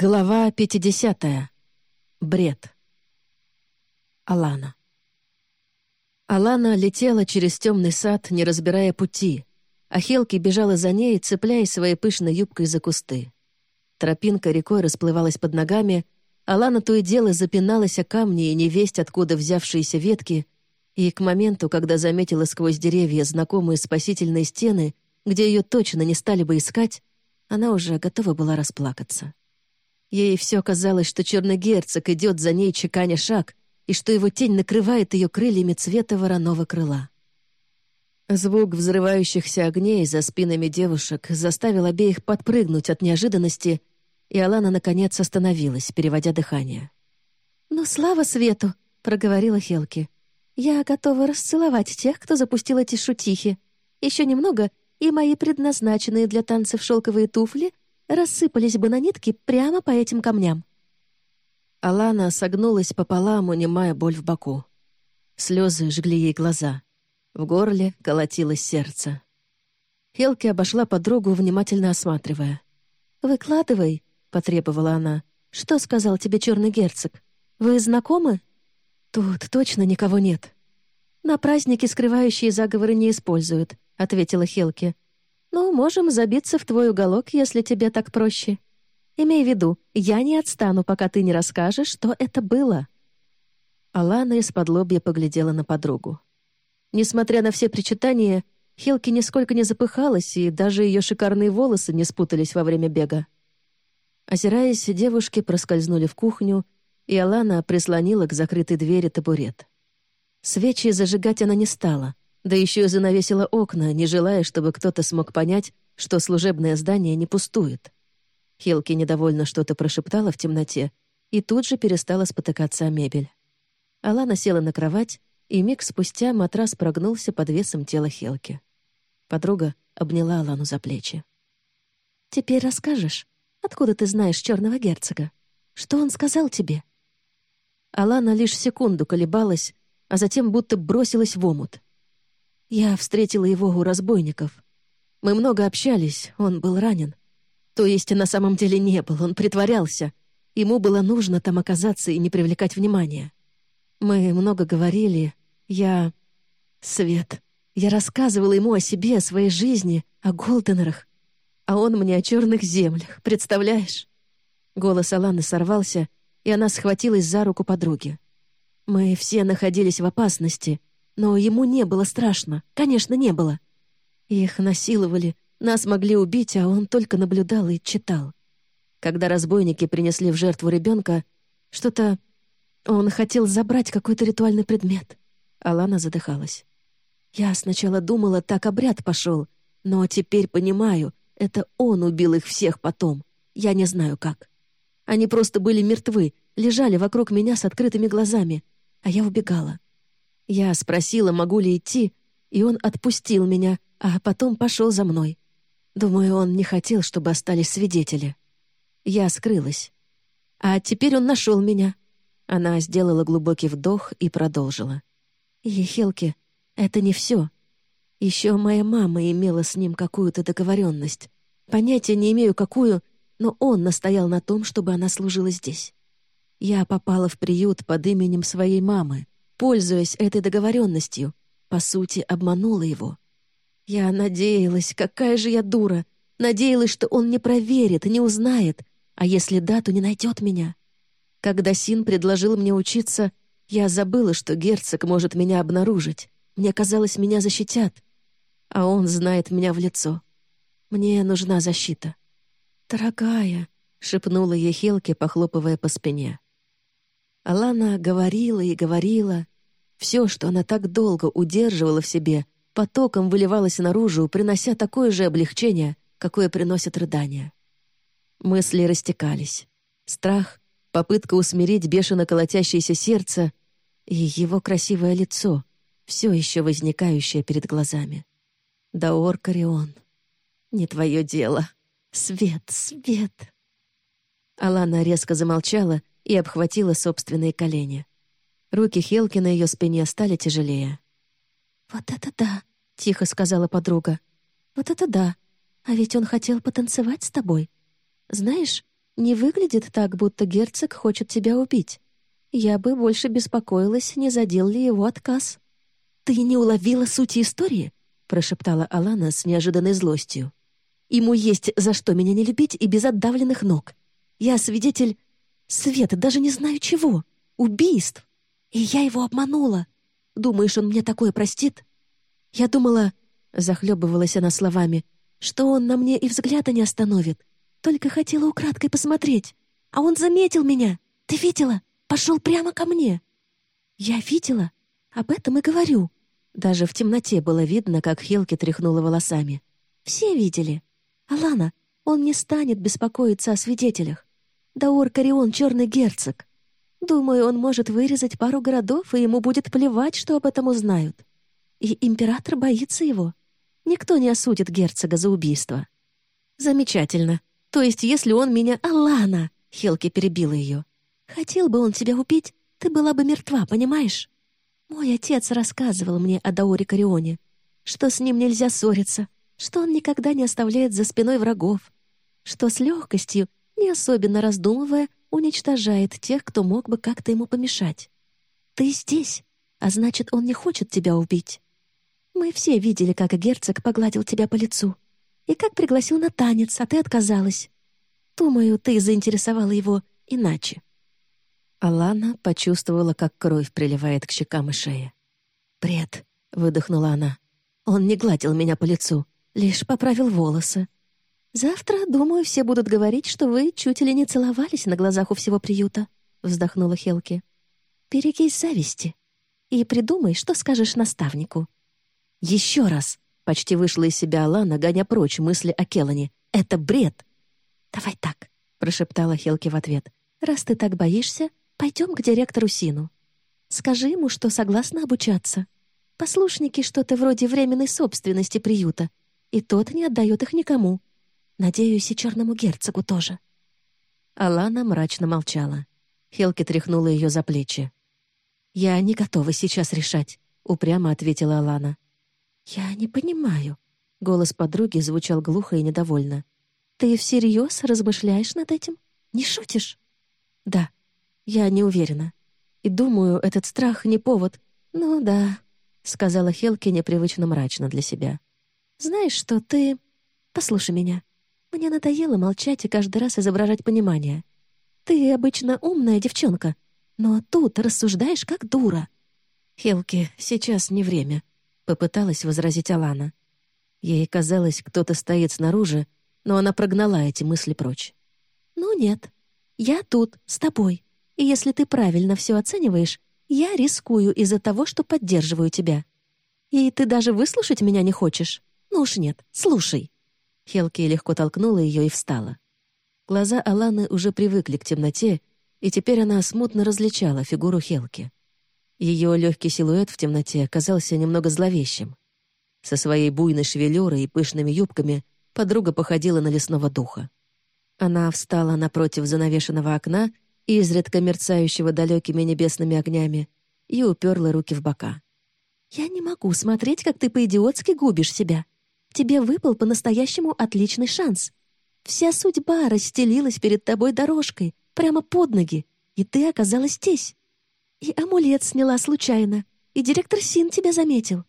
Глава 50. Бред. Алана. Алана летела через темный сад, не разбирая пути, а Хелки бежала за ней, цепляясь своей пышной юбкой за кусты. Тропинка рекой расплывалась под ногами, Алана то и дело запиналась о камни и невесть, откуда взявшиеся ветки, и к моменту, когда заметила сквозь деревья знакомые спасительные стены, где ее точно не стали бы искать, она уже готова была расплакаться. Ей все казалось, что черный герцог идет за ней, чеканя шаг, и что его тень накрывает ее крыльями цвета вороного крыла. Звук взрывающихся огней за спинами девушек заставил обеих подпрыгнуть от неожиданности, и Алана, наконец, остановилась, переводя дыхание. «Ну, слава свету!» — проговорила Хелки. «Я готова расцеловать тех, кто запустил эти шутихи. Еще немного, и мои предназначенные для танцев шелковые туфли рассыпались бы на нитки прямо по этим камням. Алана согнулась пополам, унимая боль в боку. Слезы жгли ей глаза. В горле колотилось сердце. Хелки обошла подругу, внимательно осматривая. «Выкладывай», — потребовала она. «Что сказал тебе черный герцог? Вы знакомы?» «Тут точно никого нет». «На празднике скрывающие заговоры не используют», — ответила Хелки. Ну, можем забиться в твой уголок, если тебе так проще. Имей в виду, я не отстану, пока ты не расскажешь, что это было». Алана из-под лобья поглядела на подругу. Несмотря на все причитания, Хилки нисколько не запыхалась, и даже ее шикарные волосы не спутались во время бега. Озираясь, девушки проскользнули в кухню, и Алана прислонила к закрытой двери табурет. Свечи зажигать она не стала, да еще и занавесила окна, не желая, чтобы кто-то смог понять, что служебное здание не пустует. Хилки недовольно что-то прошептала в темноте и тут же перестала спотыкаться о мебель. Алана села на кровать, и миг спустя матрас прогнулся под весом тела Хелки. Подруга обняла Алану за плечи. «Теперь расскажешь, откуда ты знаешь черного герцога? Что он сказал тебе?» Алана лишь секунду колебалась, а затем будто бросилась в омут. Я встретила его у разбойников. Мы много общались, он был ранен. То есть на самом деле не был, он притворялся. Ему было нужно там оказаться и не привлекать внимания. Мы много говорили. Я... Свет. Я рассказывала ему о себе, о своей жизни, о Голденерах. А он мне о черных землях, представляешь? Голос Аланы сорвался, и она схватилась за руку подруги. Мы все находились в опасности, но ему не было страшно. Конечно, не было. Их насиловали, нас могли убить, а он только наблюдал и читал. Когда разбойники принесли в жертву ребенка, что-то... Он хотел забрать какой-то ритуальный предмет. Алана задыхалась. Я сначала думала, так обряд пошел, но теперь понимаю, это он убил их всех потом. Я не знаю как. Они просто были мертвы, лежали вокруг меня с открытыми глазами, а я убегала. Я спросила, могу ли идти, и он отпустил меня, а потом пошел за мной. Думаю, он не хотел, чтобы остались свидетели. Я скрылась. А теперь он нашел меня. Она сделала глубокий вдох и продолжила. Ехелки, это не все. Еще моя мама имела с ним какую-то договоренность. Понятия не имею, какую, но он настоял на том, чтобы она служила здесь. Я попала в приют под именем своей мамы, пользуясь этой договоренностью, по сути, обманула его. Я надеялась, какая же я дура, надеялась, что он не проверит, не узнает, а если да, то не найдет меня. Когда Син предложил мне учиться, я забыла, что герцог может меня обнаружить. Мне казалось, меня защитят. А он знает меня в лицо. Мне нужна защита. «Дорогая», — шепнула ей Хелки, похлопывая по спине. Алана говорила и говорила. Все, что она так долго удерживала в себе, потоком выливалось наружу, принося такое же облегчение, какое приносят рыдания. Мысли растекались. Страх, попытка усмирить бешено колотящееся сердце и его красивое лицо, все еще возникающее перед глазами. Даор Карион. Не твое дело. Свет, свет. Алана резко замолчала, и обхватила собственные колени. Руки Хелки на ее спине стали тяжелее. «Вот это да!» — тихо сказала подруга. «Вот это да! А ведь он хотел потанцевать с тобой. Знаешь, Не выглядит так, будто герцог хочет тебя убить. Я бы больше беспокоилась, не задел ли его отказ». «Ты не уловила сути истории?» — прошептала Алана с неожиданной злостью. «Ему есть за что меня не любить и без отдавленных ног. Я свидетель... Света, даже не знаю чего. Убийств. И я его обманула. Думаешь, он мне такое простит? Я думала...» — захлебывалась она словами — что он на мне и взгляда не остановит. Только хотела украдкой посмотреть. А он заметил меня. Ты видела? Пошел прямо ко мне. Я видела. Об этом и говорю. Даже в темноте было видно, как Хелки тряхнула волосами. Все видели. Алана, он не станет беспокоиться о свидетелях. Даор Карион — черный герцог. Думаю, он может вырезать пару городов, и ему будет плевать, что об этом узнают. И император боится его. Никто не осудит герцога за убийство. Замечательно. То есть, если он меня... Алана! Хелки перебила ее. Хотел бы он тебя убить, ты была бы мертва, понимаешь? Мой отец рассказывал мне о Даоре Карионе, что с ним нельзя ссориться, что он никогда не оставляет за спиной врагов, что с легкостью, не особенно раздумывая, уничтожает тех, кто мог бы как-то ему помешать. Ты здесь, а значит, он не хочет тебя убить. Мы все видели, как герцог погладил тебя по лицу. И как пригласил на танец, а ты отказалась. Думаю, ты заинтересовала его иначе». Алана почувствовала, как кровь приливает к щекам и шее. «Бред», — выдохнула она. «Он не гладил меня по лицу, лишь поправил волосы. Завтра, думаю, все будут говорить, что вы чуть ли не целовались на глазах у всего приюта», — вздохнула Хелки. «Берегись зависти и придумай, что скажешь наставнику. «Еще раз!» — почти вышла из себя Алана, гоня прочь мысли о Келлане. «Это бред!» «Давай так», — прошептала Хелки в ответ. «Раз ты так боишься, пойдем к директору Сину. Скажи ему, что согласна обучаться. Послушники что-то вроде временной собственности приюта, и тот не отдает их никому. Надеюсь, и черному герцогу тоже». Алана мрачно молчала. Хелки тряхнула ее за плечи. «Я не готова сейчас решать», — упрямо ответила Алана. «Я не понимаю». Голос подруги звучал глухо и недовольно. «Ты всерьез размышляешь над этим? Не шутишь?» «Да, я не уверена. И думаю, этот страх не повод. Ну да», — сказала Хелки непривычно мрачно для себя. «Знаешь что, ты... Послушай меня. Мне надоело молчать и каждый раз изображать понимание. Ты обычно умная девчонка, но тут рассуждаешь как дура». «Хелки, сейчас не время», Попыталась возразить Алана. Ей казалось, кто-то стоит снаружи, но она прогнала эти мысли прочь. «Ну нет, я тут, с тобой. И если ты правильно все оцениваешь, я рискую из-за того, что поддерживаю тебя. И ты даже выслушать меня не хочешь? Ну уж нет, слушай». Хелки легко толкнула ее и встала. Глаза Аланы уже привыкли к темноте, и теперь она смутно различала фигуру Хелки. Ее легкий силуэт в темноте казался немного зловещим. Со своей буйной шевелюрой и пышными юбками подруга походила на лесного духа. Она встала напротив занавешенного окна, изредка мерцающего далекими небесными огнями, и уперла руки в бока. «Я не могу смотреть, как ты по-идиотски губишь себя. Тебе выпал по-настоящему отличный шанс. Вся судьба расстелилась перед тобой дорожкой, прямо под ноги, и ты оказалась здесь. И амулет сняла случайно, и директор Син тебя заметил.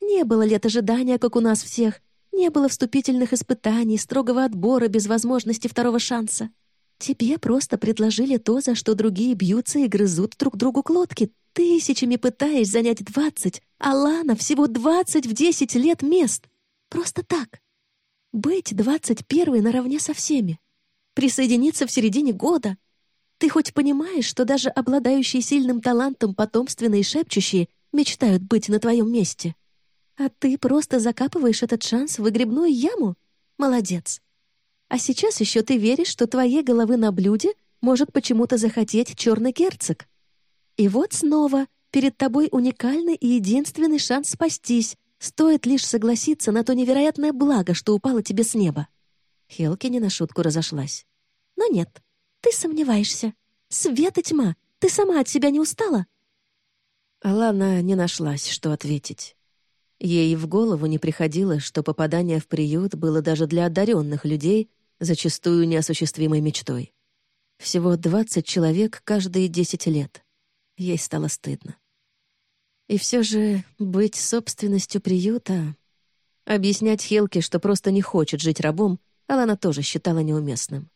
Не было лет ожидания, как у нас всех, не было вступительных испытаний, строгого отбора без возможности второго шанса. Тебе просто предложили то, за что другие бьются и грызут друг другу глотки, тысячами пытаясь занять двадцать, а Лана всего двадцать в десять лет мест. Просто так. Быть двадцать первой наравне со всеми. Присоединиться в середине года, ты хоть понимаешь, что даже обладающие сильным талантом потомственные шепчущие мечтают быть на твоем месте? А ты просто закапываешь этот шанс в выгребную яму? Молодец. А сейчас еще ты веришь, что твоей головы на блюде может почему-то захотеть черный герцог. И вот снова перед тобой уникальный и единственный шанс спастись, стоит лишь согласиться на то невероятное благо, что упало тебе с неба. Хелки не на шутку разошлась. Но нет, ты сомневаешься. Свет и тьма. Ты сама от себя не устала?» Алана не нашлась, что ответить. Ей в голову не приходило, что попадание в приют было даже для одаренных людей зачастую неосуществимой мечтой. Всего 20 человек каждые 10 лет. Ей стало стыдно. И все же быть собственностью приюта... Объяснять Хелке, что просто не хочет жить рабом, Алана тоже считала неуместным.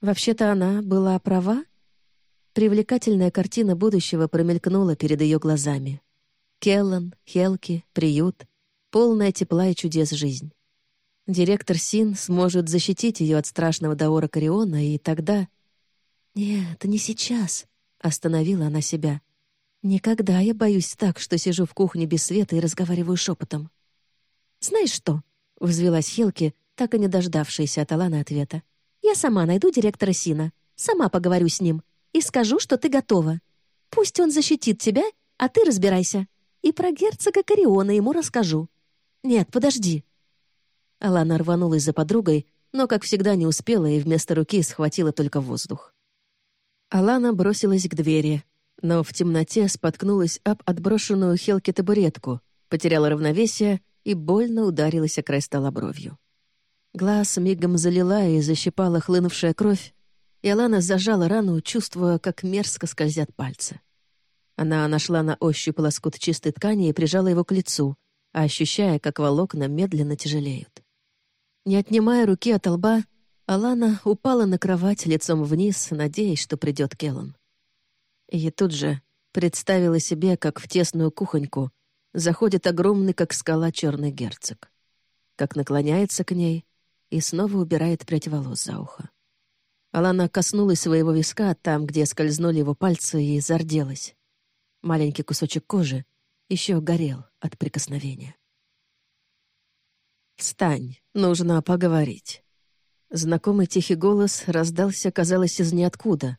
Вообще-то она была права. Привлекательная картина будущего промелькнула перед ее глазами. Келлан, Хелки, приют, полная тепла и чудес жизнь. Директор Син сможет защитить ее от страшного Даора Кариона, и тогда... «Нет, не сейчас», — остановила она себя. «Никогда я боюсь так, что сижу в кухне без света и разговариваю шепотом». «Знаешь что?» — взвелась Хелки, так и не дождавшаяся от Алана ответа. «Я сама найду директора Сина, сама поговорю с ним и скажу, что ты готова. Пусть он защитит тебя, а ты разбирайся. И про герцога Кариона ему расскажу. Нет, подожди». Алана рванулась за подругой, но, как всегда, не успела и вместо руки схватила только воздух. Алана бросилась к двери, но в темноте споткнулась об отброшенную Хелки табуретку, потеряла равновесие и больно ударилась о край стола бровью. Глаз мигом залила и защипала хлынувшая кровь, и Алана зажала рану, чувствуя, как мерзко скользят пальцы. Она нашла на ощупь лоскут чистой ткани и прижала его к лицу, ощущая, как волокна медленно тяжелеют. Не отнимая руки от лба, Алана упала на кровать лицом вниз, надеясь, что придет Келлан. И тут же представила себе, как в тесную кухоньку заходит огромный, как скала, черный герцог. Как наклоняется к ней и снова убирает прядь волос за ухо. Алана коснулась своего виска там, где скользнули его пальцы, и зарделась. Маленький кусочек кожи еще горел от прикосновения. «Встань, нужно поговорить». Знакомый тихий голос раздался, казалось, из ниоткуда,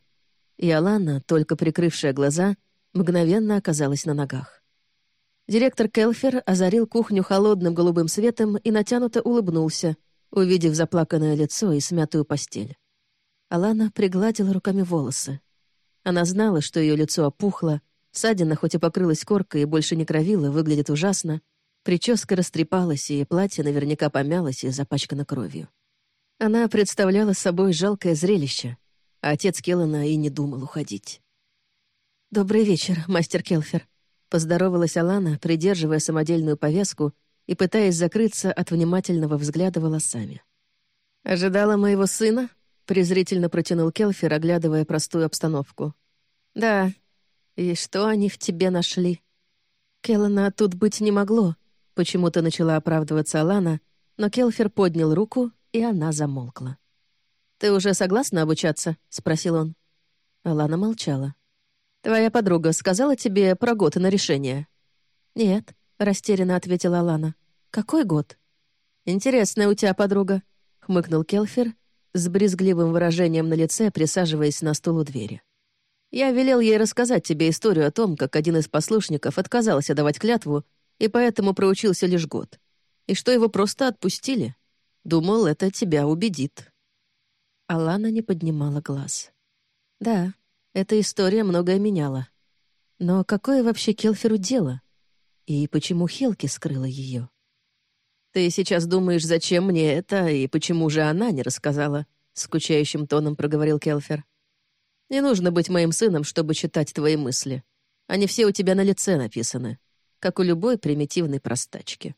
и Алана, только прикрывшая глаза, мгновенно оказалась на ногах. Директор Келфер озарил кухню холодным голубым светом и натянуто улыбнулся, увидев заплаканное лицо и смятую постель. Алана пригладила руками волосы. Она знала, что ее лицо опухло, ссадина, хоть и покрылась коркой и больше не кровила, выглядит ужасно, прическа растрепалась, и платье наверняка помялось и запачкано кровью. Она представляла собой жалкое зрелище, а отец Келлана и не думал уходить. «Добрый вечер, мастер Келфер», — поздоровалась Алана, придерживая самодельную повязку и пытаясь закрыться от внимательного взгляда волосами. «Ожидала моего сына?» — презрительно протянул Келфер, оглядывая простую обстановку. «Да. И что они в тебе нашли?» Келлана тут быть не могло. Почему-то начала оправдываться Алана, но Келфер поднял руку и она замолкла. «Ты уже согласна обучаться?» — спросил он. Алана молчала. «Твоя подруга сказала тебе про год на решение?» «Нет», — растерянно ответила Алана. «Какой год?» «Интересная у тебя подруга», — хмыкнул Келфер с брезгливым выражением на лице, присаживаясь на стул у двери. «Я велел ей рассказать тебе историю о том, как один из послушников отказался давать клятву и поэтому проучился лишь год, и что его просто отпустили. Думал, это тебя убедит». Алана не поднимала глаз. «Да, эта история многое меняла. Но какое вообще Келферу дело? И почему Хелки скрыла ее?» «Ты сейчас думаешь, зачем мне это, и почему же она не рассказала?» — скучающим тоном проговорил Келфер. «Не нужно быть моим сыном, чтобы читать твои мысли. Они все у тебя на лице написаны, как у любой примитивной простачки».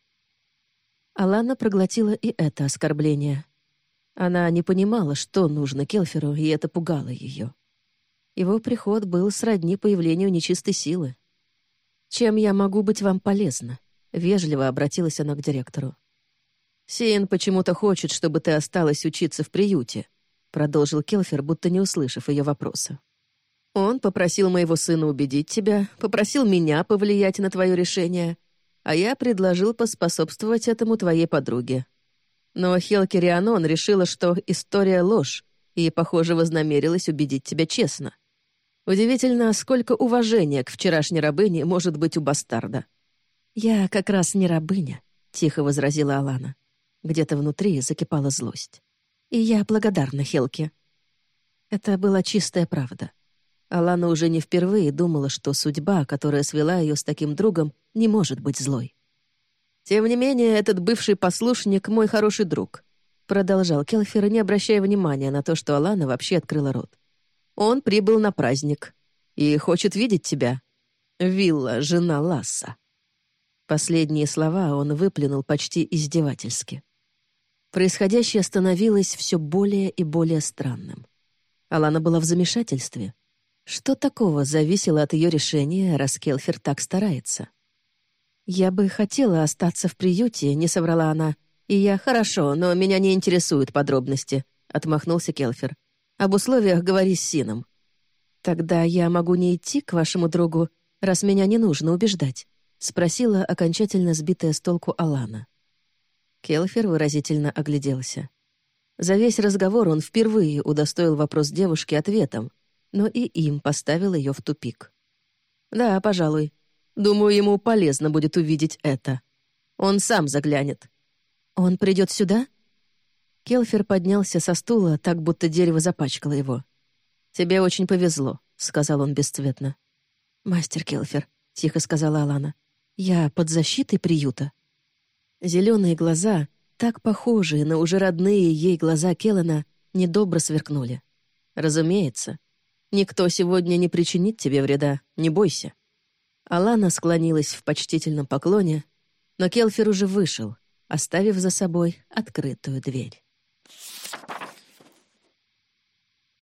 Алана проглотила и это оскорбление. Она не понимала, что нужно Келферу, и это пугало ее. Его приход был сродни появлению нечистой силы. «Чем я могу быть вам полезна?» — вежливо обратилась она к директору. «Сиен почему-то хочет, чтобы ты осталась учиться в приюте», — продолжил Келфер, будто не услышав ее вопроса. «Он попросил моего сына убедить тебя, попросил меня повлиять на твое решение, а я предложил поспособствовать этому твоей подруге. Но Хелки Рианон решила, что история — ложь, и, похоже, вознамерилась убедить тебя честно. Удивительно, сколько уважения к вчерашней рабыне может быть у бастарда. «Я как раз не рабыня», — тихо возразила Алана. Где-то внутри закипала злость. «И я благодарна Хелке». Это была чистая правда. Алана уже не впервые думала, что судьба, которая свела ее с таким другом, не может быть злой. «Тем не менее, этот бывший послушник — мой хороший друг», — продолжал Келфер, не обращая внимания на то, что Алана вообще открыла рот. Он прибыл на праздник и хочет видеть тебя. Вилла, жена Ласса». Последние слова он выплюнул почти издевательски. Происходящее становилось все более и более странным. Алана была в замешательстве. Что такого зависело от ее решения, раз Келфер так старается? «Я бы хотела остаться в приюте», — не соврала она. «И я хорошо, но меня не интересуют подробности», — отмахнулся Келфер. «Об условиях говори с Сином». «Тогда я могу не идти к вашему другу, раз меня не нужно убеждать», — спросила окончательно сбитая с толку Алана. Келфер выразительно огляделся. За весь разговор он впервые удостоил вопрос девушки ответом, но и им поставил ее в тупик. «Да, пожалуй. Думаю, ему полезно будет увидеть это. Он сам заглянет». «Он придет сюда?» Келфер поднялся со стула, так будто дерево запачкало его. «Тебе очень повезло», — сказал он бесцветно. «Мастер Келфер», — тихо сказала Алана, — «я под защитой приюта». Зеленые глаза, так похожие на уже родные ей глаза Келлана, недобро сверкнули. «Разумеется. Никто сегодня не причинит тебе вреда, не бойся». Алана склонилась в почтительном поклоне, но Келфер уже вышел, оставив за собой открытую дверь.